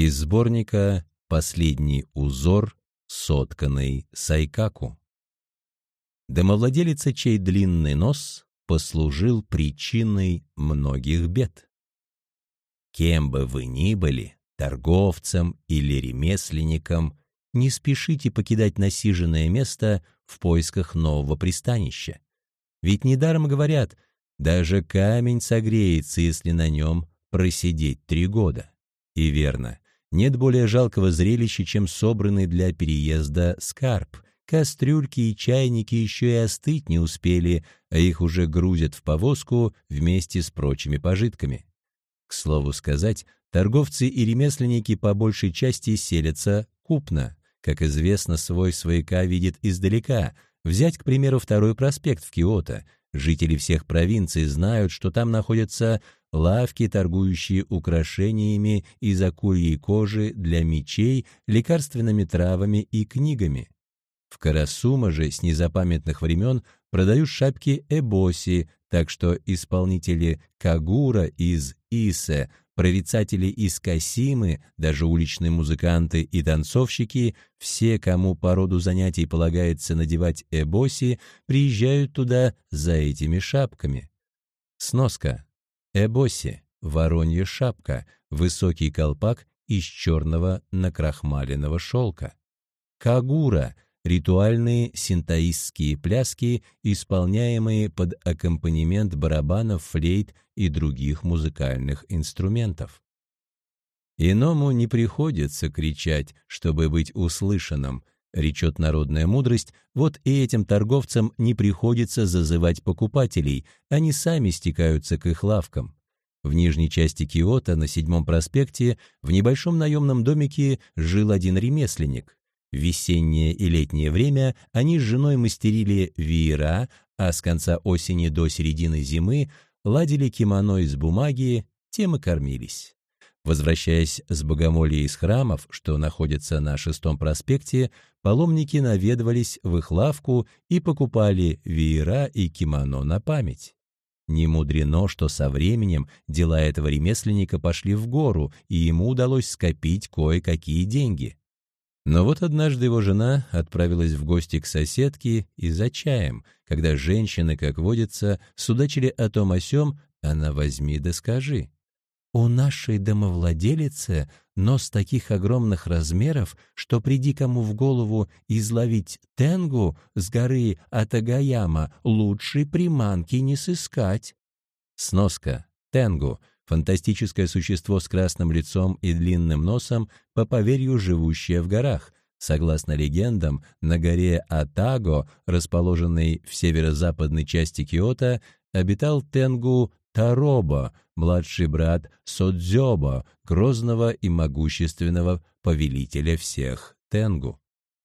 Из сборника «Последний узор, сотканный Сайкаку». Домовладелица, чей длинный нос послужил причиной многих бед. Кем бы вы ни были, торговцем или ремесленником, не спешите покидать насиженное место в поисках нового пристанища. Ведь недаром говорят, даже камень согреется, если на нем просидеть три года. И верно, нет более жалкого зрелища, чем собранный для переезда скарб. Кастрюльки и чайники еще и остыть не успели, а их уже грузят в повозку вместе с прочими пожитками. К слову сказать, торговцы и ремесленники по большей части селятся купно. Как известно, свой свояка видит издалека. Взять, к примеру, второй проспект в Киото. Жители всех провинций знают, что там находятся лавки, торгующие украшениями из акульей кожи для мечей, лекарственными травами и книгами. В Карасума же с незапамятных времен продают шапки эбоси, так что исполнители кагура из Исе, прорицатели из Касимы, даже уличные музыканты и танцовщики, все, кому по роду занятий полагается надевать эбоси, приезжают туда за этими шапками. Сноска. Эбоси — воронья шапка, высокий колпак из черного накрахмаленного шелка. Кагура — ритуальные синтаистские пляски, исполняемые под аккомпанемент барабанов, флейт и других музыкальных инструментов. Иному не приходится кричать, чтобы быть услышанным, речет народная мудрость, вот и этим торговцам не приходится зазывать покупателей, они сами стекаются к их лавкам. В нижней части Киота, на седьмом проспекте, в небольшом наемном домике жил один ремесленник. Весеннее и летнее время они с женой мастерили веера, а с конца осени до середины зимы ладили кимоно из бумаги, тем и кормились. Возвращаясь с богомолия из храмов, что находится на шестом проспекте, паломники наведывались в их лавку и покупали веера и кимоно на память. Не мудрено, что со временем дела этого ремесленника пошли в гору, и ему удалось скопить кое-какие деньги. Но вот однажды его жена отправилась в гости к соседке и за чаем, когда женщины, как водится, судачили о том о сём, она возьми да скажи. «У нашей домовладелицы нос таких огромных размеров, что приди кому в голову изловить тенгу с горы Атагаяма, лучшей приманки не сыскать». Сноска. Тенгу фантастическое существо с красным лицом и длинным носом, по поверью живущее в горах. Согласно легендам, на горе Атаго, расположенной в северо-западной части Киота, обитал Тенгу Таробо, младший брат Содзёбо, грозного и могущественного повелителя всех Тенгу.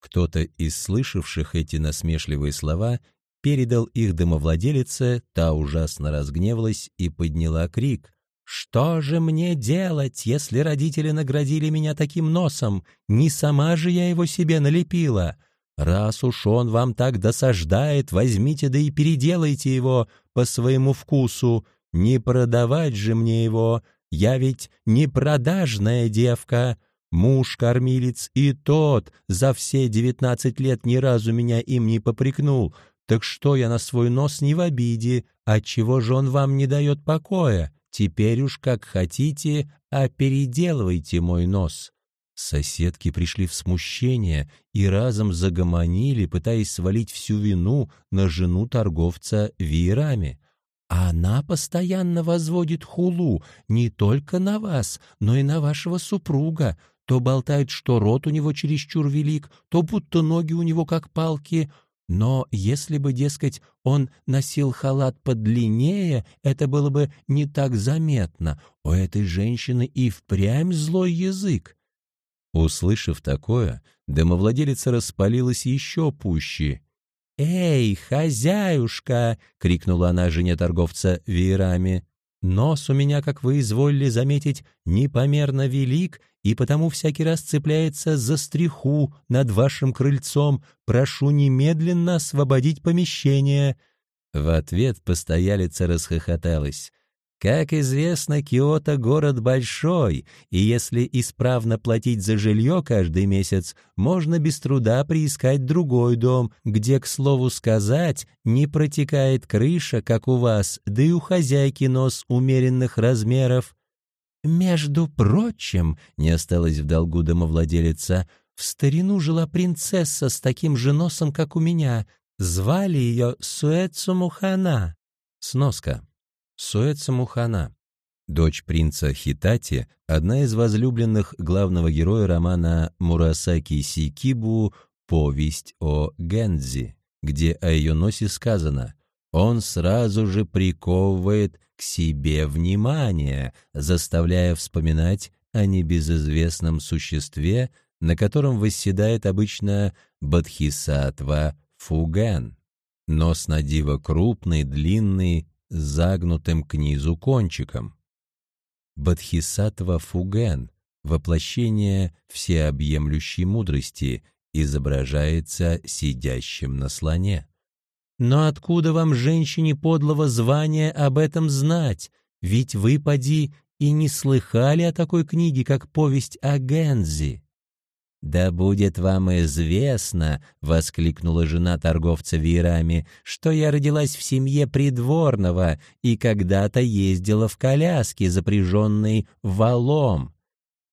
Кто-то из слышавших эти насмешливые слова передал их домовладелице, та ужасно разгневалась и подняла крик. Что же мне делать, если родители наградили меня таким носом? Не сама же я его себе налепила. Раз уж он вам так досаждает, возьмите да и переделайте его по своему вкусу. Не продавать же мне его, я ведь не продажная девка. Муж-кормилец и тот за все девятнадцать лет ни разу меня им не попрекнул. Так что я на свой нос не в обиде, отчего же он вам не дает покоя? Теперь уж как хотите, а переделывайте мой нос». Соседки пришли в смущение и разом загомонили, пытаясь свалить всю вину на жену торговца веерами. Она постоянно возводит хулу не только на вас, но и на вашего супруга. То болтает, что рот у него чересчур велик, то будто ноги у него как палки — но если бы, дескать, он носил халат подлиннее, это было бы не так заметно. У этой женщины и впрямь злой язык. Услышав такое, домовладелица распалилась еще пуще. «Эй, хозяюшка!» — крикнула она жене торговца веерами. «Нос у меня, как вы изволили заметить, непомерно велик, и потому всякий раз цепляется за стриху над вашим крыльцом. Прошу немедленно освободить помещение». В ответ постоялица расхохоталась. Как известно, Киото — город большой, и если исправно платить за жилье каждый месяц, можно без труда приискать другой дом, где, к слову сказать, не протекает крыша, как у вас, да и у хозяйки нос умеренных размеров. «Между прочим», — не осталось в долгу домовладелица, «в старину жила принцесса с таким же носом, как у меня. Звали ее Суэцумухана». Сноска. Суэца Мухана, дочь принца Хитати, одна из возлюбленных главного героя романа Мурасаки Сикибу «Повесть о Гензи», где о ее носе сказано «Он сразу же приковывает к себе внимание, заставляя вспоминать о небезызвестном существе, на котором восседает обычно Бадхисатва Фуген. Нос на диво крупный, длинный, загнутым к низу кончиком. Бадхисатва Фуген, воплощение всеобъемлющей мудрости, изображается сидящим на слоне. Но откуда вам, женщине подлого звания, об этом знать? Ведь вы, поди, и не слыхали о такой книге, как «Повесть о Гензи». «Да будет вам известно», — воскликнула жена торговца веерами, «что я родилась в семье придворного и когда-то ездила в коляске, запряженной валом.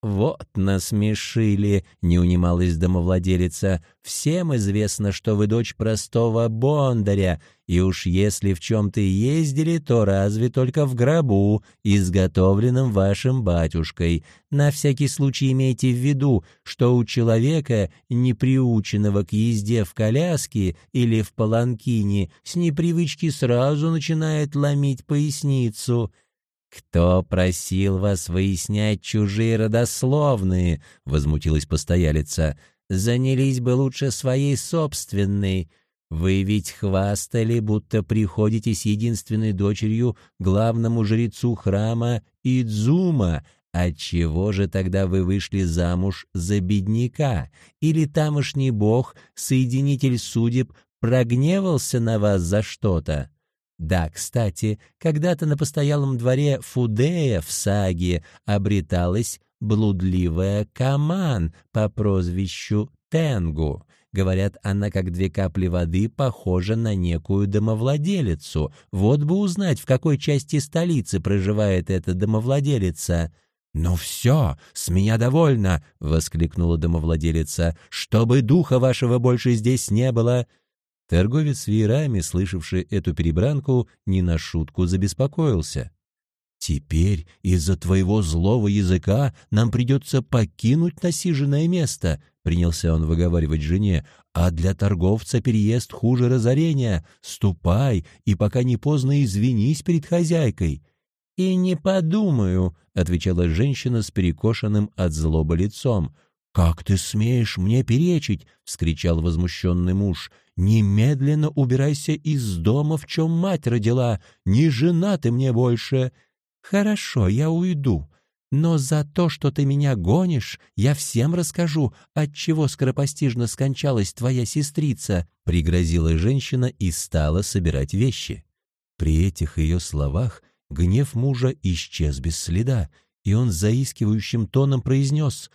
«Вот насмешили», — не унималась домовладелица. «Всем известно, что вы дочь простого бондаря, и уж если в чем-то ездили, то разве только в гробу, изготовленном вашим батюшкой. На всякий случай имейте в виду, что у человека, не приученного к езде в коляске или в паланкине, с непривычки сразу начинает ломить поясницу». «Кто просил вас выяснять чужие родословные?» — возмутилась постоялица. «Занялись бы лучше своей собственной. Вы ведь хвастали, будто приходите с единственной дочерью главному жрецу храма Идзума. Отчего же тогда вы вышли замуж за бедняка? Или тамошний бог, соединитель судеб, прогневался на вас за что-то?» Да, кстати, когда-то на постоялом дворе Фудея в Саге обреталась блудливая Каман по прозвищу Тенгу. Говорят, она, как две капли воды, похожа на некую домовладелицу. Вот бы узнать, в какой части столицы проживает эта домовладелица. «Ну все, с меня довольно!» — воскликнула домовладелица. «Чтобы духа вашего больше здесь не было!» Торговец веерами, слышавший эту перебранку, не на шутку забеспокоился. «Теперь из-за твоего злого языка нам придется покинуть насиженное место», — принялся он выговаривать жене, «а для торговца переезд хуже разорения. Ступай, и пока не поздно извинись перед хозяйкой». «И не подумаю», — отвечала женщина с перекошенным от злобы лицом. «Как ты смеешь мне перечить?» — вскричал возмущенный муж. Немедленно убирайся из дома, в чем мать родила. Не жена ты мне больше. Хорошо, я уйду. Но за то, что ты меня гонишь, я всем расскажу, отчего скоропостижно скончалась твоя сестрица», — пригрозила женщина и стала собирать вещи. При этих ее словах гнев мужа исчез без следа, и он заискивающим тоном произнес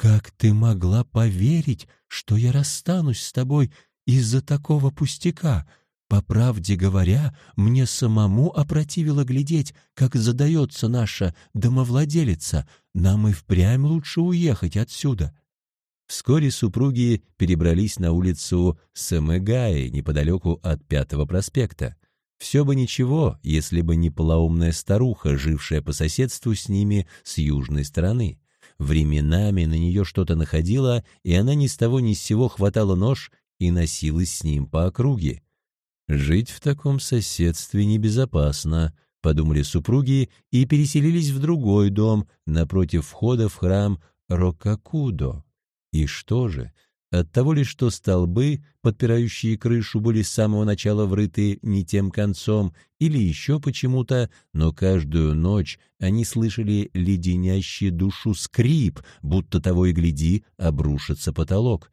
«Как ты могла поверить, что я расстанусь с тобой из-за такого пустяка. По правде говоря, мне самому опротивило глядеть, как задается наша домовладелица. Нам и впрямь лучше уехать отсюда. Вскоре супруги перебрались на улицу Сэмэгаи, неподалеку от Пятого проспекта. Все бы ничего, если бы не полоумная старуха, жившая по соседству с ними с южной стороны. Временами на нее что-то находило, и она ни с того ни с сего хватала нож и носилась с ним по округе. «Жить в таком соседстве небезопасно», — подумали супруги и переселились в другой дом напротив входа в храм Рокакудо. И что же, от того ли, что столбы, подпирающие крышу, были с самого начала врыты не тем концом, или еще почему-то, но каждую ночь они слышали леденящий душу скрип, будто того и гляди, обрушится потолок.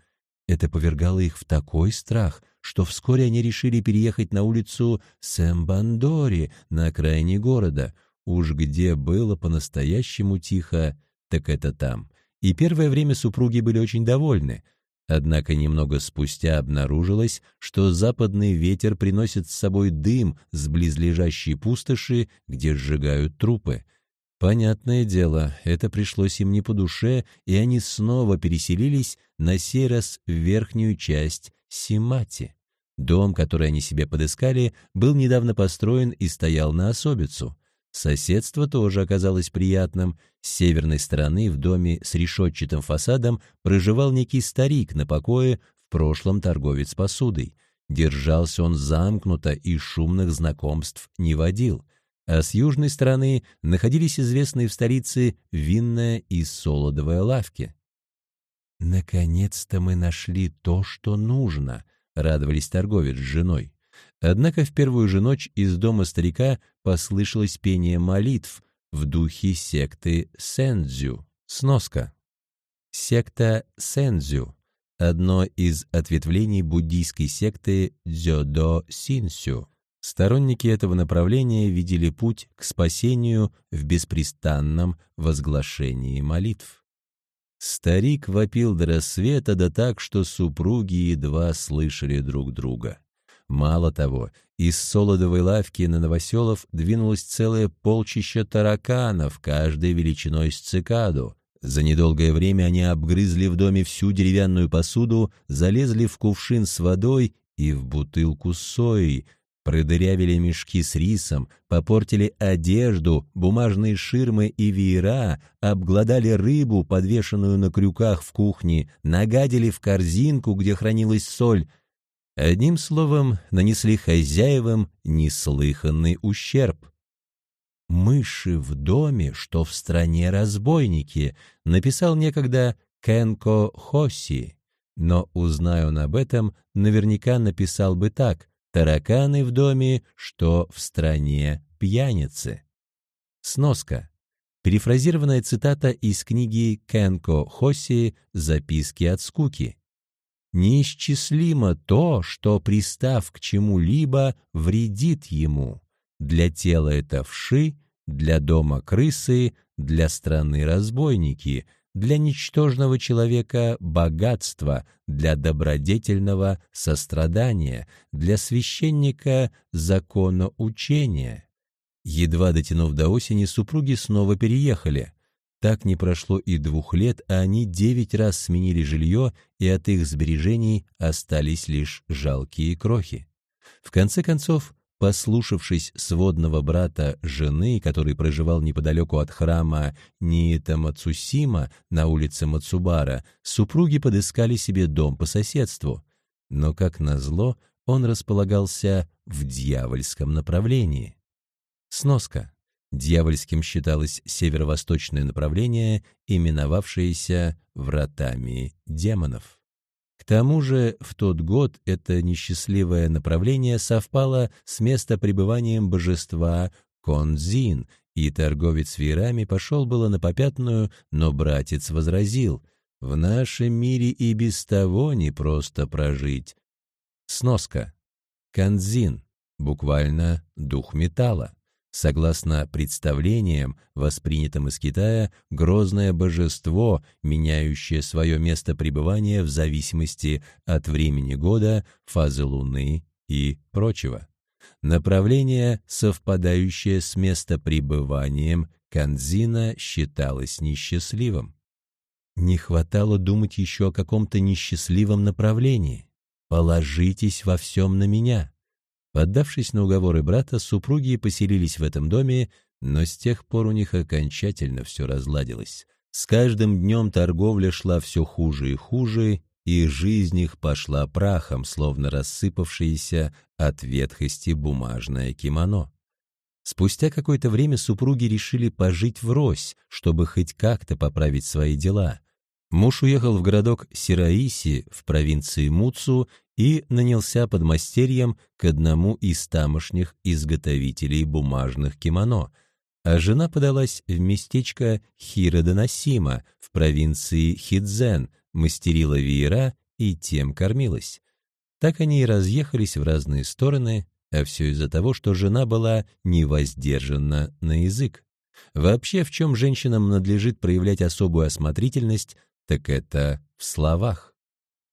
Это повергало их в такой страх, что вскоре они решили переехать на улицу Сэмбандори на окраине города. уж где было по-настоящему тихо, так это там. И первое время супруги были очень довольны. Однако немного спустя обнаружилось, что западный ветер приносит с собой дым с близлежащей пустоши, где сжигают трупы. Понятное дело, это пришлось им не по душе, и они снова переселились на сей раз в верхнюю часть Симати. Дом, который они себе подыскали, был недавно построен и стоял на особицу. Соседство тоже оказалось приятным. С северной стороны в доме с решетчатым фасадом проживал некий старик на покое, в прошлом торговец посудой. Держался он замкнуто и шумных знакомств не водил. А с южной стороны находились известные в столице винная и солодовая лавки. «Наконец-то мы нашли то, что нужно», — радовались торговец с женой. Однако в первую же ночь из дома старика послышалось пение молитв в духе секты Сэнзю. Сноска. Секта Сэнзю — одно из ответвлений буддийской секты Дзёдо Синсю. Сторонники этого направления видели путь к спасению в беспрестанном возглашении молитв. Старик вопил до рассвета, да так, что супруги едва слышали друг друга. Мало того, из солодовой лавки на Новоселов двинулось целое полчище тараканов, каждой величиной с цикаду. За недолгое время они обгрызли в доме всю деревянную посуду, залезли в кувшин с водой и в бутылку с соей, продырявили мешки с рисом, попортили одежду, бумажные ширмы и веера, обглодали рыбу, подвешенную на крюках в кухне, нагадили в корзинку, где хранилась соль, Одним словом, нанесли хозяевам неслыханный ущерб. «Мыши в доме, что в стране разбойники», написал некогда Кенко Хоси, но, узная он об этом, наверняка написал бы так «тараканы в доме, что в стране пьяницы». Сноска. Перефразированная цитата из книги Кенко Хоси «Записки от скуки». Неисчислимо то, что, пристав к чему-либо, вредит ему. Для тела это вши, для дома крысы, для страны разбойники, для ничтожного человека богатство, для добродетельного сострадания, для священника закона учения. Едва дотянув до осени, супруги снова переехали. Так не прошло и двух лет, а они девять раз сменили жилье, и от их сбережений остались лишь жалкие крохи. В конце концов, послушавшись сводного брата жены, который проживал неподалеку от храма Ниита Мацусима на улице Мацубара, супруги подыскали себе дом по соседству. Но, как назло, он располагался в дьявольском направлении. Сноска. Дьявольским считалось северо-восточное направление, именовавшееся «вратами демонов». К тому же в тот год это несчастливое направление совпало с местопребыванием божества Конзин, и торговец веерами пошел было на попятную, но братец возразил «В нашем мире и без того не просто прожить». Сноска. Конзин, буквально «дух металла». Согласно представлениям, воспринятым из Китая, грозное божество, меняющее свое место пребывания в зависимости от времени года, фазы Луны и прочего. Направление, совпадающее с местопребыванием Канзина, считалось несчастливым. Не хватало думать еще о каком-то несчастливом направлении. «Положитесь во всем на меня», Поддавшись на уговоры брата, супруги поселились в этом доме, но с тех пор у них окончательно все разладилось. С каждым днем торговля шла все хуже и хуже, и жизнь их пошла прахом, словно рассыпавшееся от ветхости бумажное кимоно. Спустя какое-то время супруги решили пожить врозь, чтобы хоть как-то поправить свои дела. Муж уехал в городок Сираиси в провинции Муцу и нанялся под мастерьем к одному из тамошних изготовителей бумажных кимоно, а жена подалась в местечко Хиродоносима в провинции Хидзен, мастерила веера и тем кормилась. Так они и разъехались в разные стороны, а все из-за того, что жена была невоздержана на язык. Вообще, в чем женщинам надлежит проявлять особую осмотрительность, так это в словах.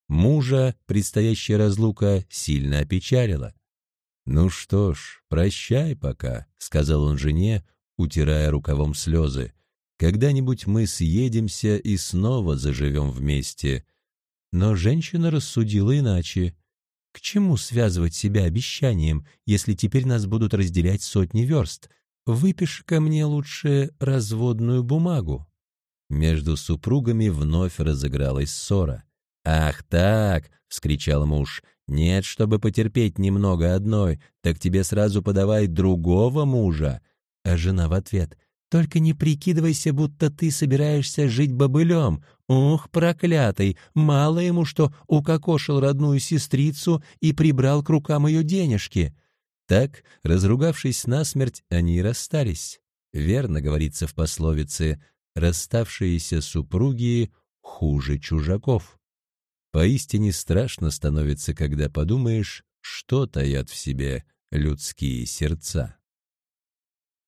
Мужа предстоящая разлука сильно опечалила. «Ну что ж, прощай пока», — сказал он жене, утирая рукавом слезы. «Когда-нибудь мы съедемся и снова заживем вместе». Но женщина рассудила иначе. К чему связывать себя обещанием, если теперь нас будут разделять сотни верст? выпиши ко мне лучше разводную бумагу». Между супругами вновь разыгралась ссора. «Ах так!» — вскричал муж. «Нет, чтобы потерпеть немного одной, так тебе сразу подавай другого мужа». А жена в ответ. «Только не прикидывайся, будто ты собираешься жить бобылем. Ух, проклятый! Мало ему, что укокошил родную сестрицу и прибрал к рукам ее денежки». Так, разругавшись насмерть, они и расстались. Верно говорится в пословице «расставшиеся супруги хуже чужаков». Поистине страшно становится, когда подумаешь, что таят в себе людские сердца.